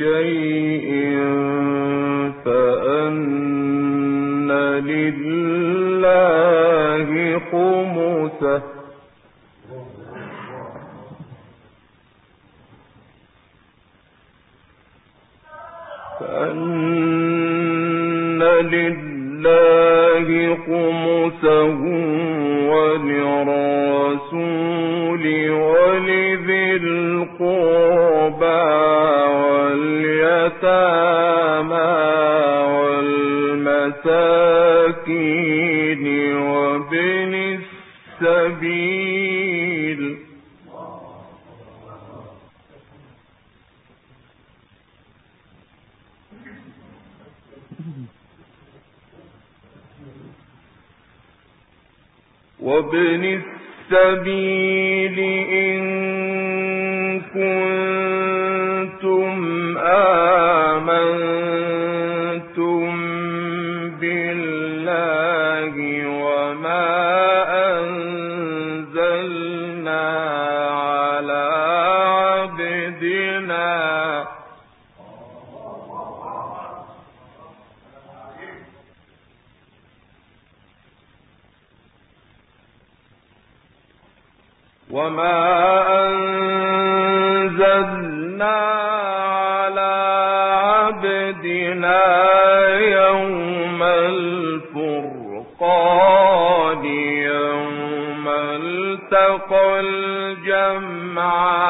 شيء فأن لله خمسه. فأن لله خمسه وما أنزلنا على عبدنا يوم الفرقان يوم التقى الجمعان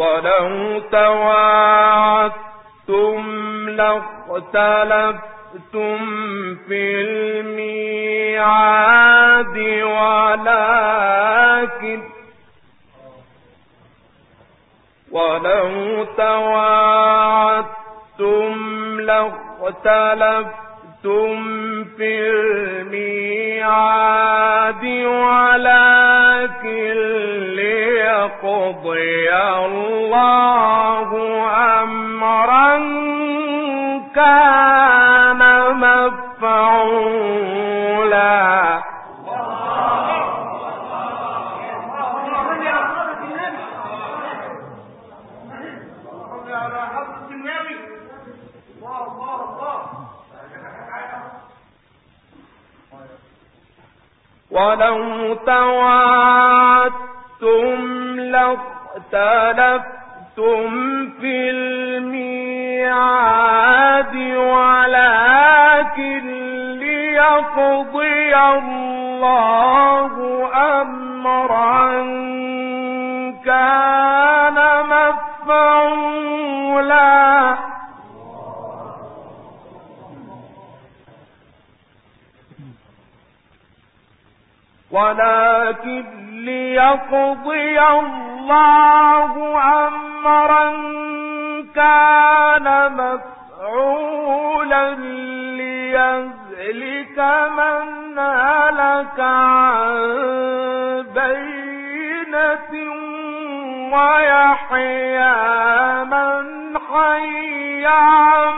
ولو تواعدتم لاختلفتم في الميعاد ولكن ولو تواعدتم لاختلفتم في الميعاد ولو توعدتم لاختلفتم في الميعاد ولكن ليقضي الله ولكن ليقضي الله أمرا كان مفعولا ليهلك من لك عن بينة ويحيى من حي عن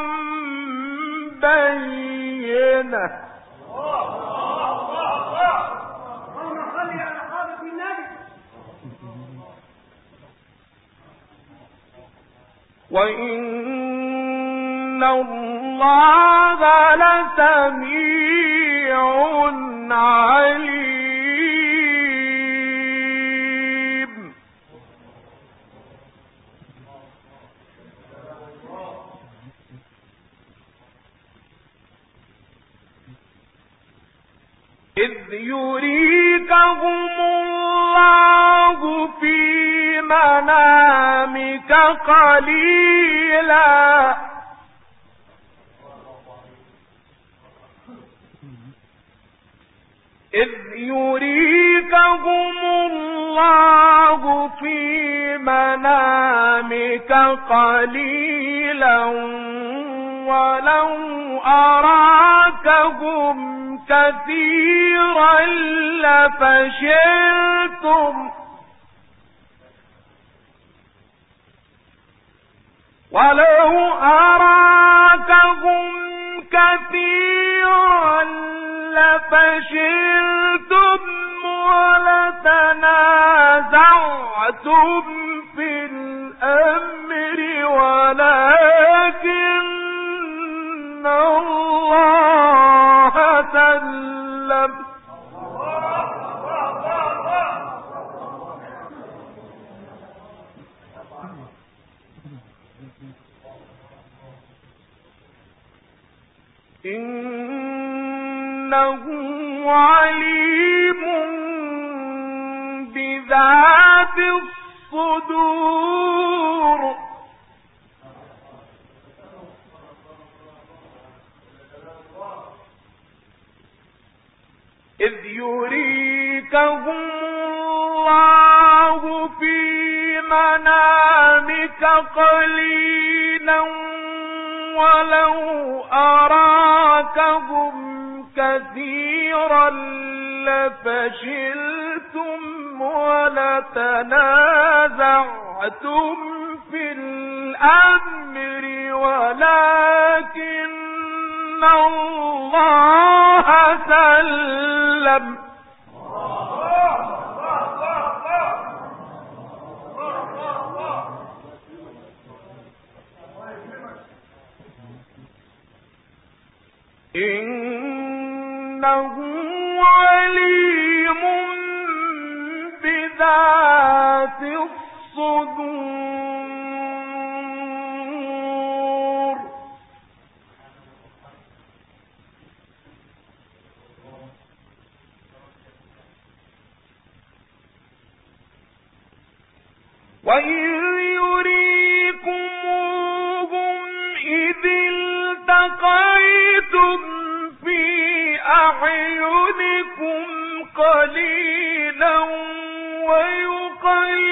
بينة. وإن الله لسميع عليم إذ يريكهم الله في قليلا. إذ يريكهم الله في منامك قليلا ولو أراكهم كثيرا لفشلتم ولو أراكهم كثيرا لفشلتم ولتنازعتم ولتنازعتم في الأمر ولكن الله سلم أعينكم قليلا ويقللكم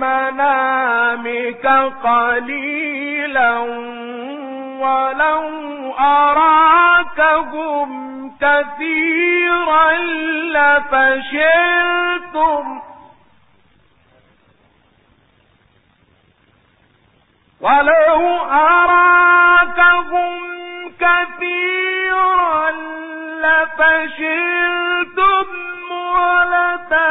منامك قليلا ولو أراكهم كثيرا لفشلتم. ولو أراكهم كثيرا لفشلتم ولتنازعتم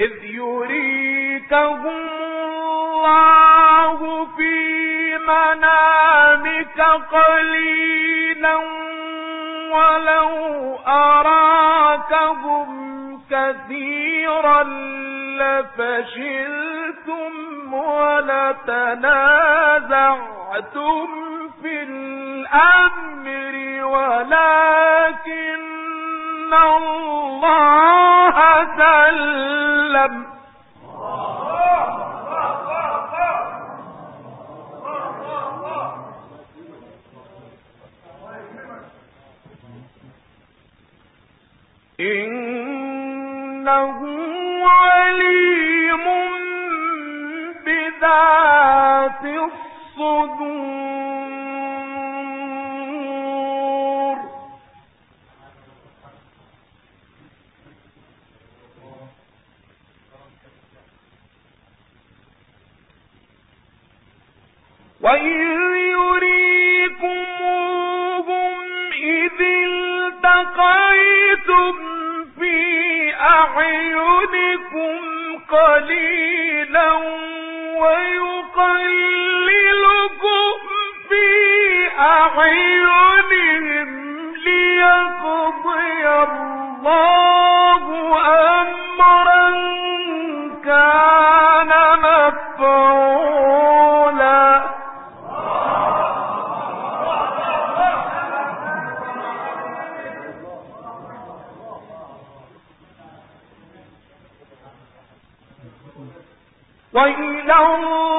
إذ يريكهم الله في منامك قليلا ولو أراكهم كثيرا لفشلتم ولتنازعتم في الأمر ولكن الله سلم. إنه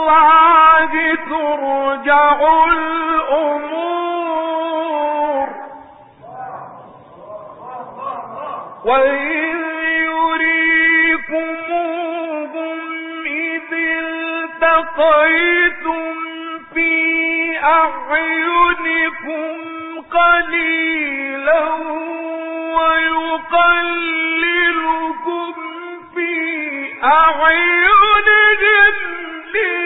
الله ترجع الأمور. وإذ يريكموهم إذ التقيتم في أعينكم قليلا ويقللكم في أعينكم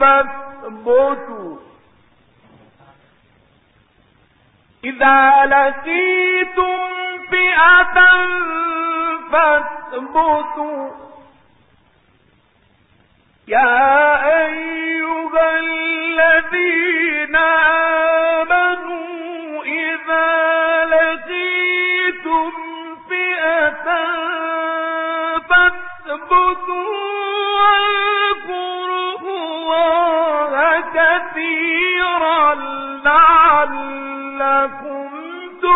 فاثبتوا. إذا لقيتم فئة فاثبتوا. يا أيها الذين آمنوا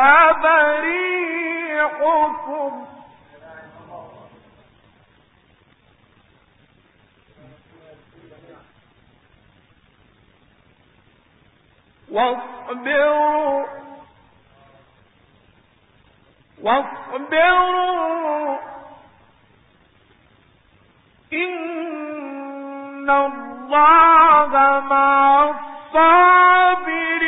وتذهب ريحكم واصبروا. واصبروا. إن الله مع الصابرين.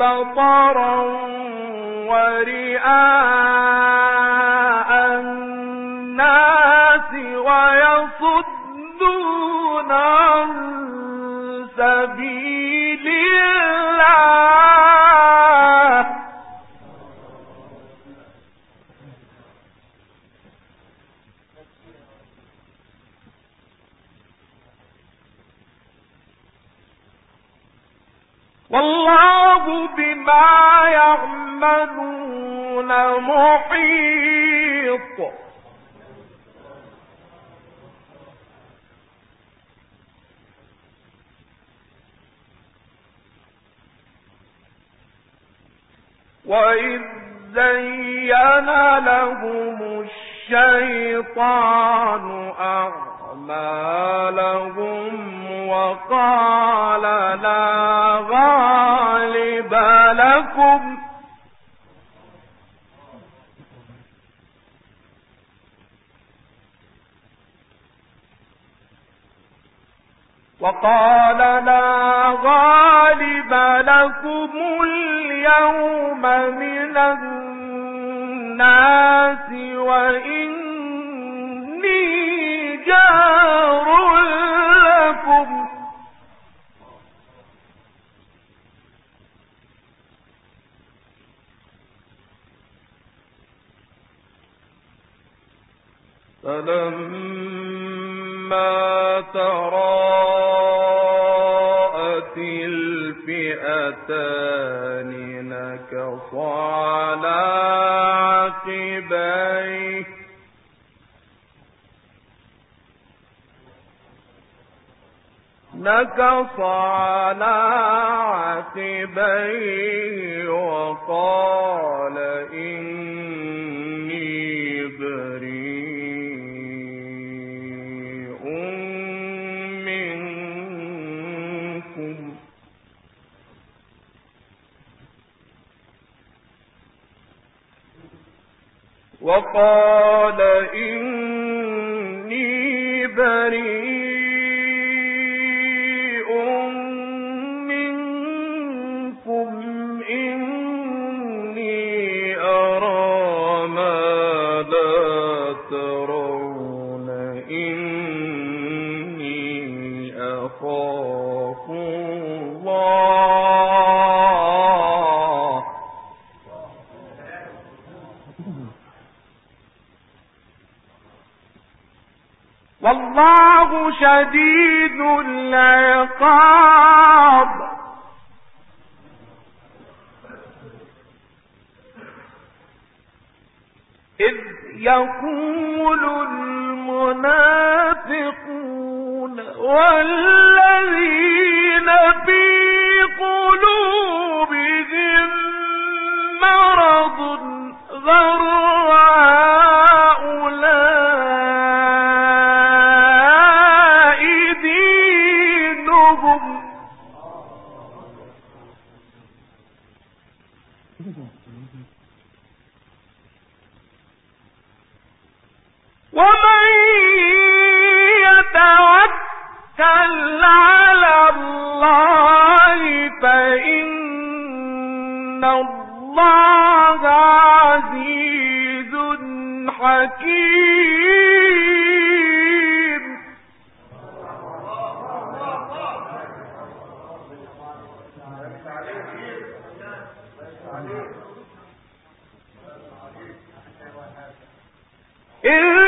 بطرا ورئاء بما يعملون محيط. وإذ زين لهم الشيطان أعمالهم وقال لا غالب لكم وقال لا غالب لكم اليوم من الناس وإني جار لكم. فلما تراءت الفئتان نكص على عقبيه نكص على عقبيه وقال إني وقال إني والله شديد العقاب. إذ يقول المنافقون والذين في قلوبهم مرض غر الله عزيز حكيم. إذ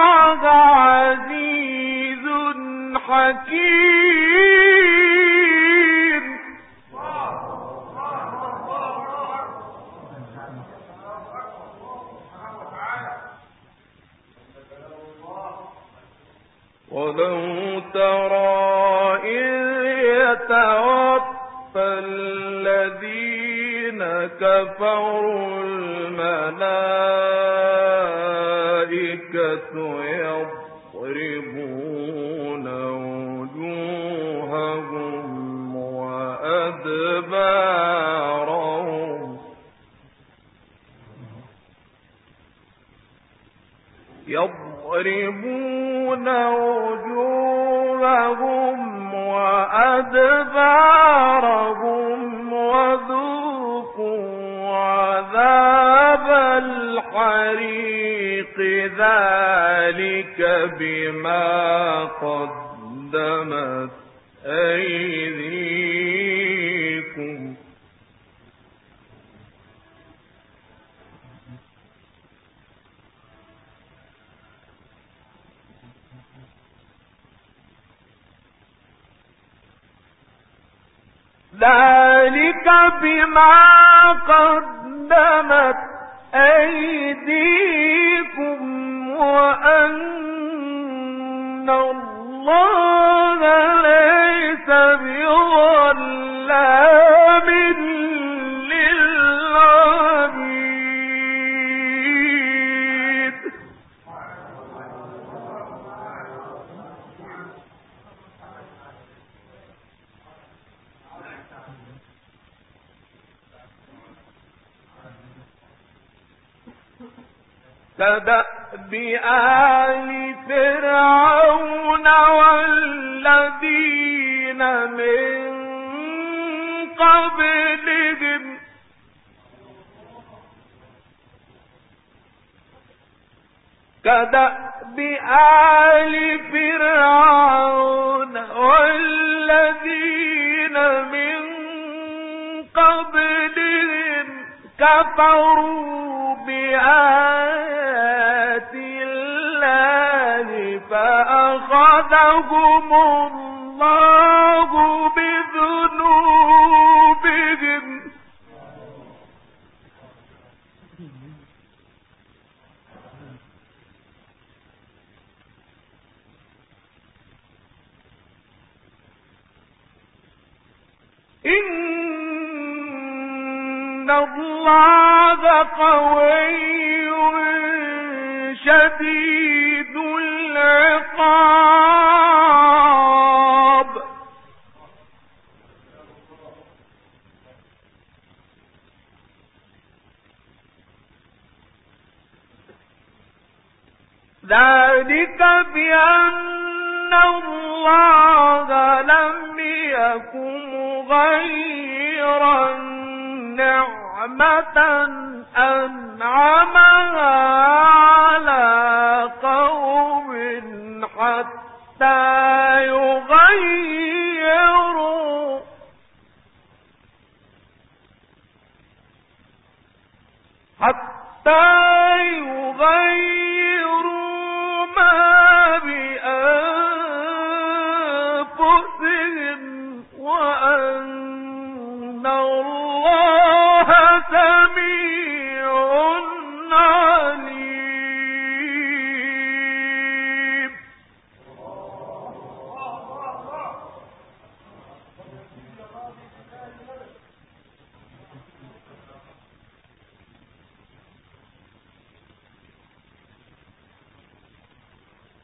حكيم. ولو ترى يتوفى الذين كفروا الملائكة يضربون وجوههم وأدبارهم وذوقوا عذاب الحريق ذلك بما قدمت كدأب آل فرعون والذين من قبلهم كدأب آل فرعون والذين من قبلهم كفروا بآيات الله فأخذهم الله بذنوبهم. إن الله قوي ذلك بأن الله لم يكن غير نعمة أنعمها حتى يغيروا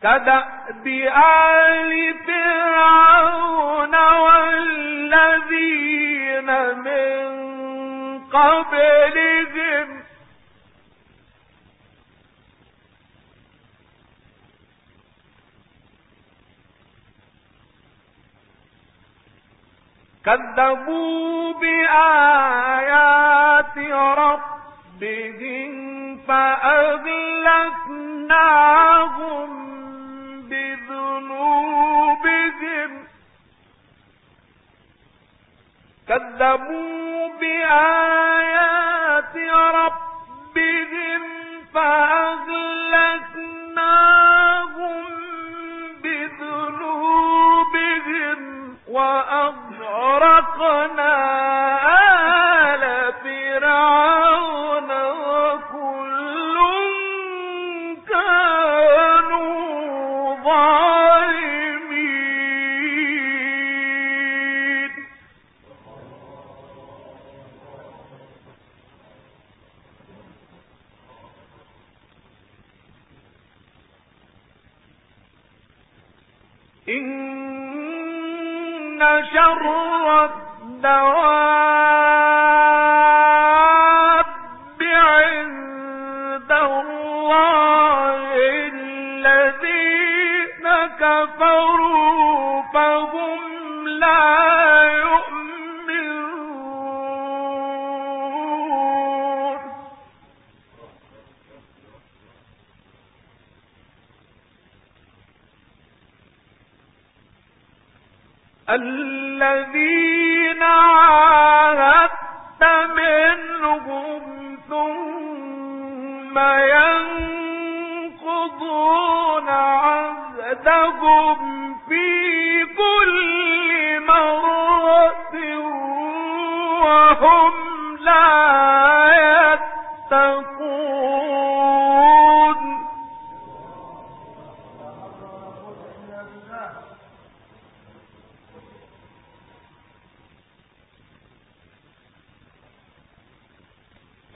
كدأب آل فرعون والذين من قبلهم. كذبوا بآيات ربهم فأغلقناهم كذبوا بآيات ربهم فأغلقناهم بذنوبهم وأغرقنا إن شر الدواب الذين عاهدت منهم ثم ينقضون عهدهم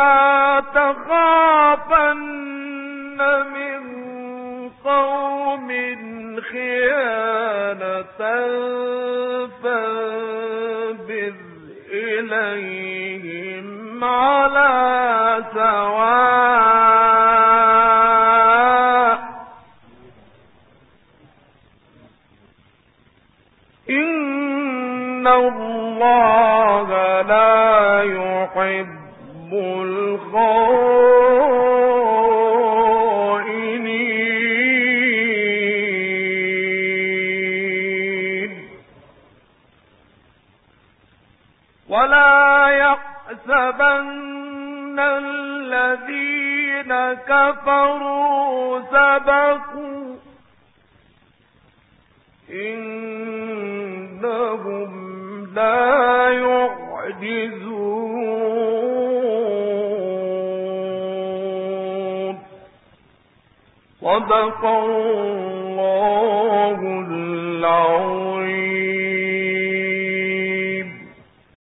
ما تخافن من قوم خيانة فانبذ إليهم على سواء كفروا سبقوا